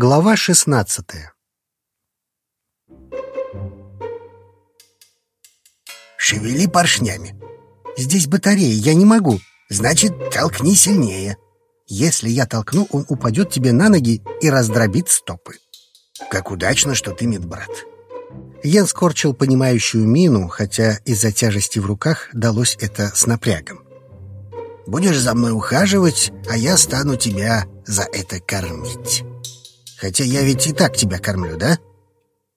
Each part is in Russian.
Глава шестнадцатая Шевели поршнями. Здесь батарея, я не могу. Значит, толкни сильнее. Если я толкну, он упадет тебе на ноги и раздробит стопы. Как удачно, что ты медбрат. Ян скорчил понимающую мину, хотя из-за тяжести в руках далось это с напрягом. Будешь за мной ухаживать, а я стану тебя за это кормить. Хотя я ведь и так тебя кормлю, да?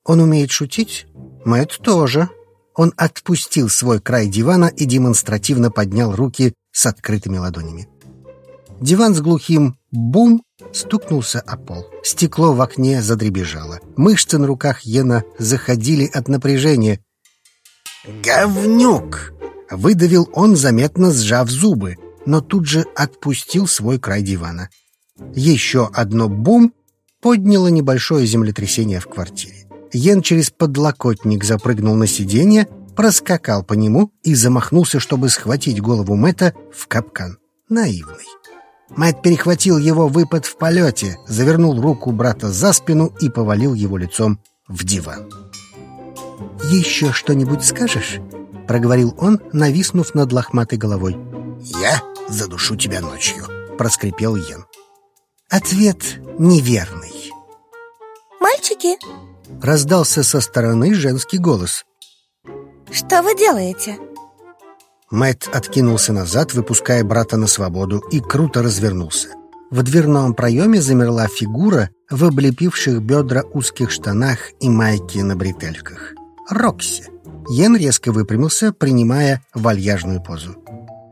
Он умеет шутить? Мэтт тоже. Он отпустил свой край дивана и демонстративно поднял руки с открытыми ладонями. Диван с глухим «бум» стукнулся о пол. Стекло в окне задребежало. Мышцы на руках Йена заходили от напряжения. «Говнюк!» — выдавил он, заметно сжав зубы, но тут же отпустил свой край дивана. Еще одно «бум» подняло небольшое землетрясение в квартире. Йен через подлокотник запрыгнул на сиденье, проскакал по нему и замахнулся, чтобы схватить голову Мэтта в капкан. Наивный. Мэтт перехватил его выпад в полете, завернул руку брата за спину и повалил его лицом в диван. «Еще что-нибудь скажешь?» — проговорил он, нависнув над лохматой головой. «Я задушу тебя ночью», — проскрипел Йен. Ответ неверный. «Мальчики!» — раздался со стороны женский голос. «Что вы делаете?» Мэтт откинулся назад, выпуская брата на свободу, и круто развернулся. В дверном проеме замерла фигура в облепивших бедра узких штанах и майке на бретельках. Рокси. Йен резко выпрямился, принимая вальяжную позу.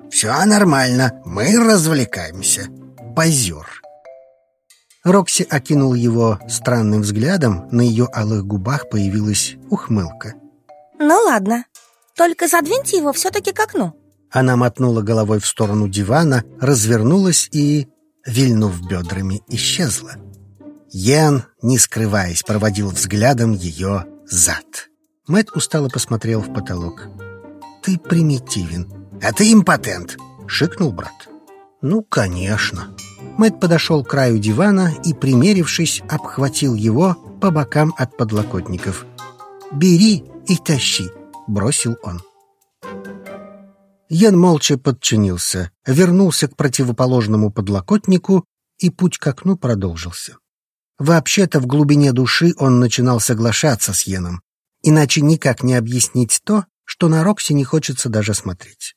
«Все нормально, мы развлекаемся». Позер. Рокси окинул его странным взглядом, на ее алых губах появилась ухмылка. «Ну ладно, только задвиньте его все-таки к окну. Она мотнула головой в сторону дивана, развернулась и, вильнув бедрами, исчезла. Йен, не скрываясь, проводил взглядом ее зад. Мэт устало посмотрел в потолок. «Ты примитивен». «А ты импотент», — шикнул брат. «Ну, конечно». Мэт подошел к краю дивана и, примерившись, обхватил его по бокам от подлокотников. «Бери и тащи», бросил он. Ян молча подчинился, вернулся к противоположному подлокотнику, и путь к окну продолжился. Вообще-то в глубине души он начинал соглашаться с Йеном, иначе никак не объяснить то, что на Рокси не хочется даже смотреть.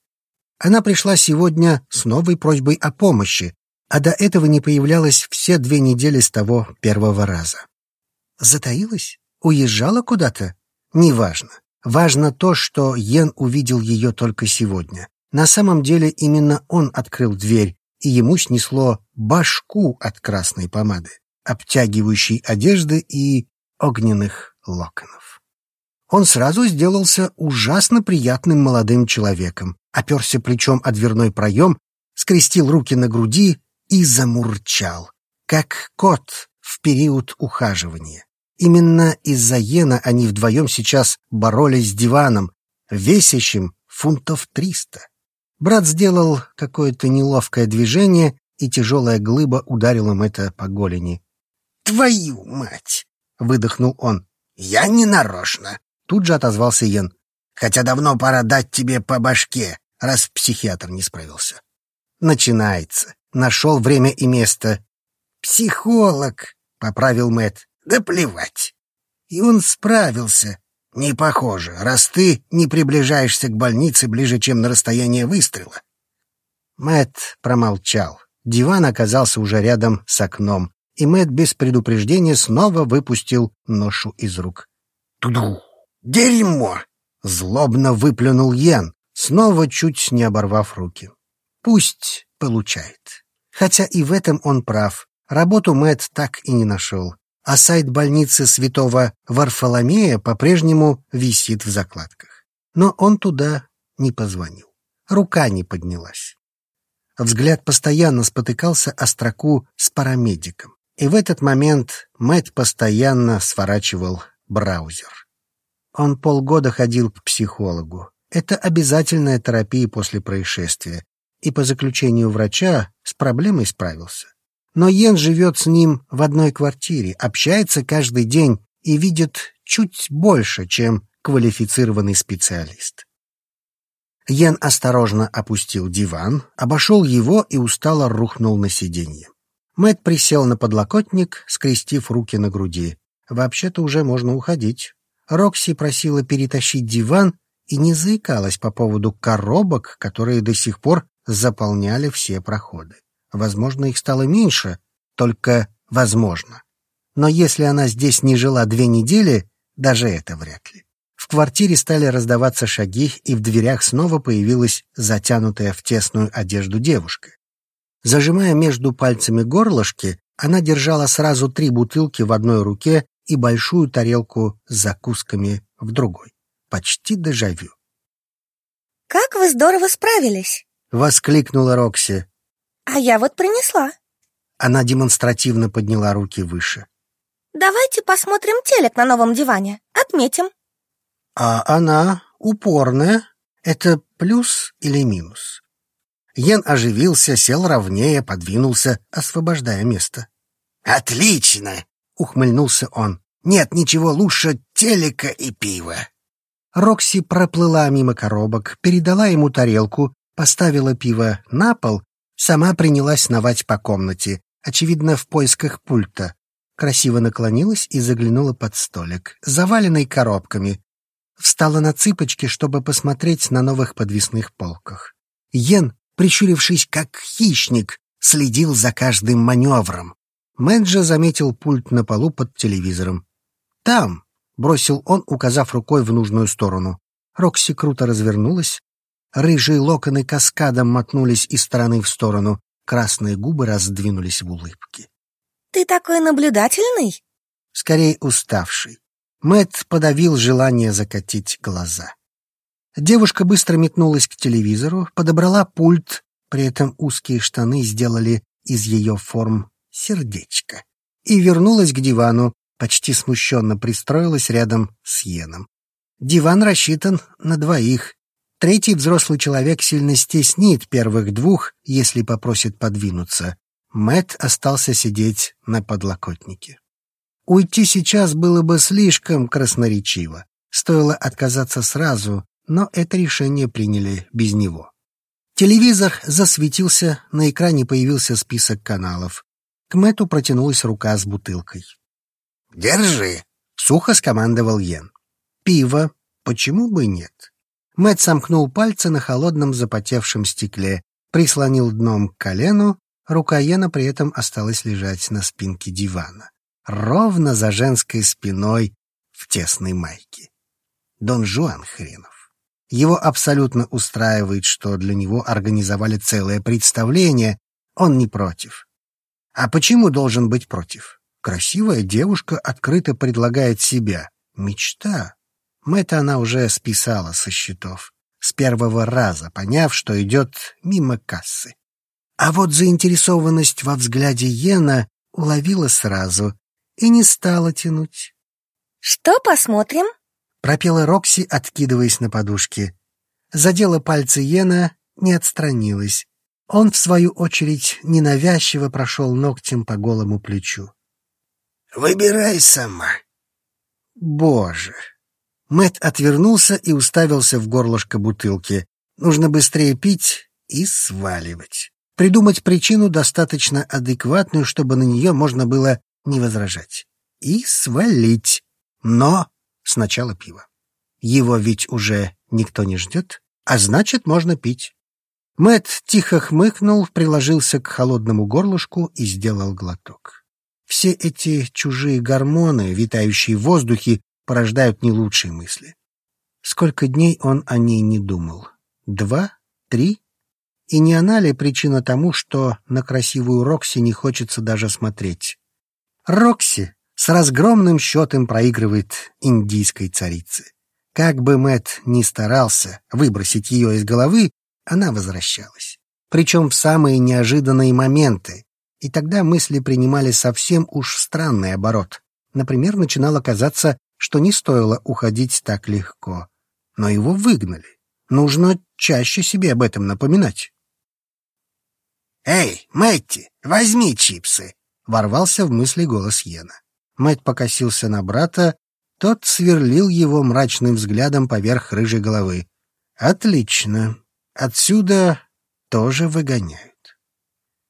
Она пришла сегодня с новой просьбой о помощи, а до этого не появлялась все две недели с того первого раза. Затаилась? Уезжала куда-то? Неважно. Важно то, что Йен увидел ее только сегодня. На самом деле именно он открыл дверь, и ему снесло башку от красной помады, обтягивающей одежды и огненных локонов. Он сразу сделался ужасно приятным молодым человеком, оперся плечом о дверной проем, скрестил руки на груди и замурчал, как кот в период ухаживания. Именно из-за Йена они вдвоем сейчас боролись с диваном, весящим фунтов триста. Брат сделал какое-то неловкое движение, и тяжелая глыба ударила это по голени. «Твою мать!» — выдохнул он. «Я не нарочно!» — тут же отозвался Йен. «Хотя давно пора дать тебе по башке, раз психиатр не справился». «Начинается. Нашел время и место». «Психолог», — поправил Мэт. Да плевать. И он справился. Не похоже, раз ты не приближаешься к больнице ближе, чем на расстояние выстрела. Мэт промолчал. Диван оказался уже рядом с окном, и Мэт без предупреждения снова выпустил ношу из рук. Туду! Дерьмо! Злобно выплюнул Йен, снова чуть не оборвав руки. Пусть получает. Хотя и в этом он прав. Работу Мэт так и не нашел а сайт больницы святого Варфоломея по-прежнему висит в закладках. Но он туда не позвонил. Рука не поднялась. Взгляд постоянно спотыкался о строку с парамедиком. И в этот момент Мэтт постоянно сворачивал браузер. Он полгода ходил к психологу. Это обязательная терапия после происшествия. И по заключению врача с проблемой справился. Но Йен живет с ним в одной квартире, общается каждый день и видит чуть больше, чем квалифицированный специалист. Йен осторожно опустил диван, обошел его и устало рухнул на сиденье. Мэт присел на подлокотник, скрестив руки на груди. Вообще-то уже можно уходить. Рокси просила перетащить диван и не заикалась по поводу коробок, которые до сих пор заполняли все проходы. Возможно, их стало меньше, только возможно. Но если она здесь не жила две недели, даже это вряд ли. В квартире стали раздаваться шаги, и в дверях снова появилась затянутая в тесную одежду девушка. Зажимая между пальцами горлышки, она держала сразу три бутылки в одной руке и большую тарелку с закусками в другой. Почти дежавю. «Как вы здорово справились!» — воскликнула Рокси. «А я вот принесла». Она демонстративно подняла руки выше. «Давайте посмотрим телек на новом диване. Отметим». А она упорная. Это плюс или минус? Йен оживился, сел ровнее, подвинулся, освобождая место. «Отлично!» — ухмыльнулся он. «Нет ничего лучше телека и пива». Рокси проплыла мимо коробок, передала ему тарелку, поставила пиво на пол, сама принялась сновать по комнате, очевидно, в поисках пульта. Красиво наклонилась и заглянула под столик, заваленный коробками. Встала на цыпочки, чтобы посмотреть на новых подвесных полках. Йен прищурившись как хищник, следил за каждым маневром. Мэджа заметил пульт на полу под телевизором. «Там!» — бросил он, указав рукой в нужную сторону. Рокси круто развернулась. Рыжие локоны каскадом мотнулись из стороны в сторону. Красные губы раздвинулись в улыбке. «Ты такой наблюдательный?» Скорее уставший. Мэт подавил желание закатить глаза. Девушка быстро метнулась к телевизору, подобрала пульт, при этом узкие штаны сделали из ее форм сердечко, и вернулась к дивану, почти смущенно пристроилась рядом с Йеном. Диван рассчитан на двоих. Третий взрослый человек сильно стеснит первых двух, если попросит подвинуться. Мэт остался сидеть на подлокотнике. Уйти сейчас было бы слишком красноречиво. Стоило отказаться сразу, но это решение приняли без него. Телевизор засветился, на экране появился список каналов. К Мэту протянулась рука с бутылкой. «Держи!» — сухо скомандовал Йен. «Пиво. Почему бы нет?» Мэт сомкнул пальцы на холодном запотевшем стекле, прислонил дном к колену, рука Йена при этом осталась лежать на спинке дивана, ровно за женской спиной в тесной майке. Дон Жуан хренов. Его абсолютно устраивает, что для него организовали целое представление. Он не против. А почему должен быть против? Красивая девушка открыто предлагает себя. Мечта. Мэтта она уже списала со счетов. С первого раза, поняв, что идет мимо кассы. А вот заинтересованность во взгляде Йена уловила сразу и не стала тянуть. «Что посмотрим?» пропела Рокси, откидываясь на подушке. Задела пальцы Йена, не отстранилась. Он, в свою очередь, ненавязчиво прошел ногтем по голому плечу. «Выбирай сама». «Боже!» Мэт отвернулся и уставился в горлышко бутылки. Нужно быстрее пить и сваливать. Придумать причину достаточно адекватную, чтобы на нее можно было не возражать. И свалить. Но Сначала пиво. Его ведь уже никто не ждет, а значит, можно пить. Мэт тихо хмыкнул, приложился к холодному горлышку и сделал глоток. Все эти чужие гормоны, витающие в воздухе, порождают не лучшие мысли. Сколько дней он о ней не думал? Два? Три? И не она ли причина тому, что на красивую Рокси не хочется даже смотреть? Рокси с разгромным счетом проигрывает индийской царице. Как бы Мэт ни старался выбросить ее из головы, она возвращалась. Причем в самые неожиданные моменты. И тогда мысли принимали совсем уж странный оборот. Например, начинало казаться, что не стоило уходить так легко. Но его выгнали. Нужно чаще себе об этом напоминать. «Эй, Мэтти, возьми чипсы!» — ворвался в мысли голос Йена. Мэтт покосился на брата, тот сверлил его мрачным взглядом поверх рыжей головы. «Отлично. Отсюда тоже выгоняют».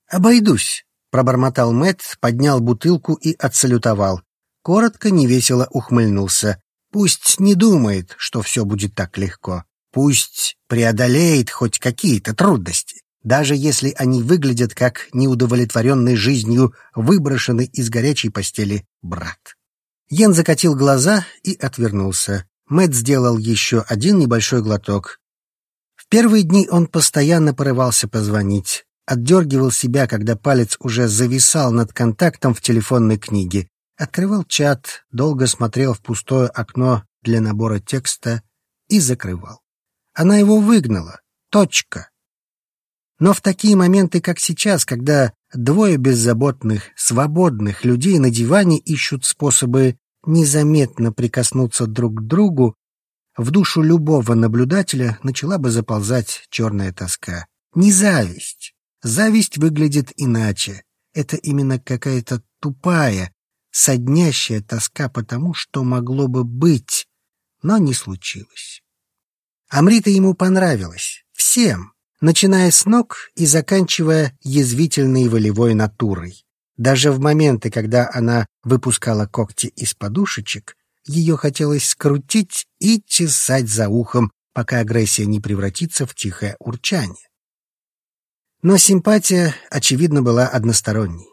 «Обойдусь», — пробормотал Мэтт, поднял бутылку и отсалютовал. Коротко, невесело ухмыльнулся. «Пусть не думает, что все будет так легко. Пусть преодолеет хоть какие-то трудности даже если они выглядят как неудовлетворенный жизнью выброшенный из горячей постели брат. Йен закатил глаза и отвернулся. Мэт сделал еще один небольшой глоток. В первые дни он постоянно порывался позвонить, отдергивал себя, когда палец уже зависал над контактом в телефонной книге, открывал чат, долго смотрел в пустое окно для набора текста и закрывал. Она его выгнала. Точка. Но в такие моменты, как сейчас, когда двое беззаботных, свободных людей на диване ищут способы незаметно прикоснуться друг к другу, в душу любого наблюдателя начала бы заползать черная тоска. Не зависть. Зависть выглядит иначе. Это именно какая-то тупая, соднящая тоска по тому, что могло бы быть, но не случилось. Амрита ему понравилась. Всем начиная с ног и заканчивая язвительной волевой натурой. Даже в моменты, когда она выпускала когти из подушечек, ее хотелось скрутить и чесать за ухом, пока агрессия не превратится в тихое урчание. Но симпатия, очевидно, была односторонней.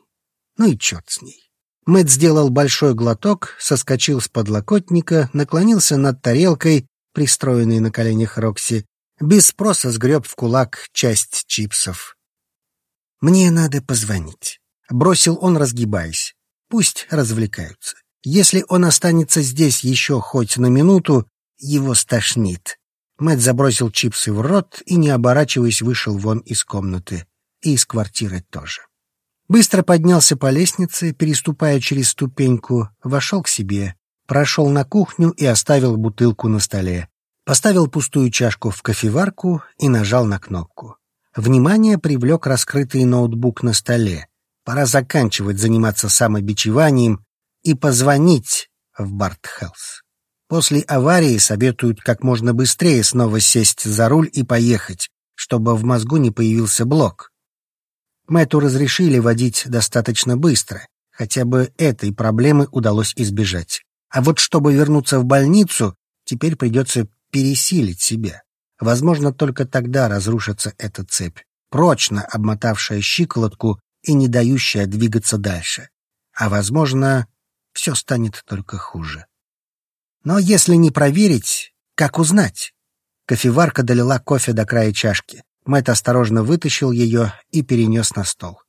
Ну и черт с ней. Мэтт сделал большой глоток, соскочил с подлокотника, наклонился над тарелкой, пристроенной на коленях Рокси, без спроса сгреб в кулак часть чипсов. «Мне надо позвонить», — бросил он, разгибаясь. «Пусть развлекаются. Если он останется здесь еще хоть на минуту, его стошнит». Мэтт забросил чипсы в рот и, не оборачиваясь, вышел вон из комнаты. И из квартиры тоже. Быстро поднялся по лестнице, переступая через ступеньку, вошел к себе, прошел на кухню и оставил бутылку на столе. Поставил пустую чашку в кофеварку и нажал на кнопку. Внимание привлек раскрытый ноутбук на столе. Пора заканчивать заниматься самобичеванием и позвонить в Бартхелс. После аварии советуют как можно быстрее снова сесть за руль и поехать, чтобы в мозгу не появился блок. Мэтту разрешили водить достаточно быстро, хотя бы этой проблемы удалось избежать. А вот чтобы вернуться в больницу, теперь придется пересилить себя. Возможно, только тогда разрушится эта цепь, прочно обмотавшая щиколотку и не дающая двигаться дальше. А, возможно, все станет только хуже. Но если не проверить, как узнать? Кофеварка долила кофе до края чашки. Мэтт осторожно вытащил ее и перенес на стол.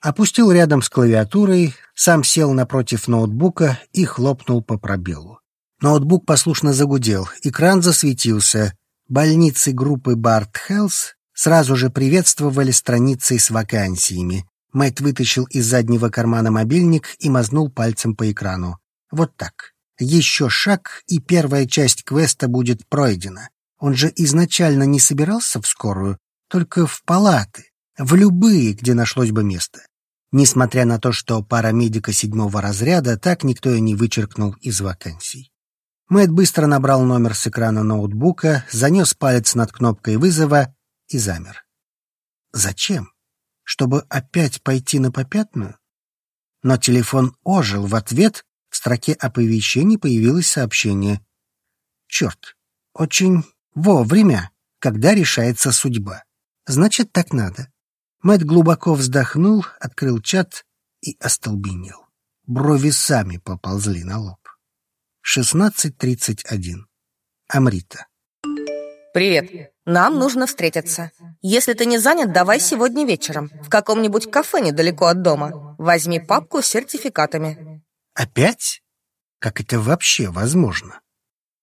Опустил рядом с клавиатурой, сам сел напротив ноутбука и хлопнул по пробелу. Ноутбук послушно загудел, экран засветился. Больницы группы Барт Хелс сразу же приветствовали страницы с вакансиями. Мэтт вытащил из заднего кармана мобильник и мазнул пальцем по экрану. Вот так. Еще шаг, и первая часть квеста будет пройдена. Он же изначально не собирался в скорую, только в палаты, в любые, где нашлось бы место. Несмотря на то, что пара медика седьмого разряда так никто и не вычеркнул из вакансий. Мэтт быстро набрал номер с экрана ноутбука, занес палец над кнопкой вызова и замер. Зачем? Чтобы опять пойти на попятную? Но телефон ожил. В ответ в строке оповещений появилось сообщение. Черт, очень вовремя, когда решается судьба. Значит, так надо. Мэтт глубоко вздохнул, открыл чат и остолбенел. Брови сами поползли на лоб. 16.31. Амрита. Привет. Нам нужно встретиться. Если ты не занят, давай сегодня вечером. В каком-нибудь кафе недалеко от дома. Возьми папку с сертификатами. Опять? Как это вообще возможно?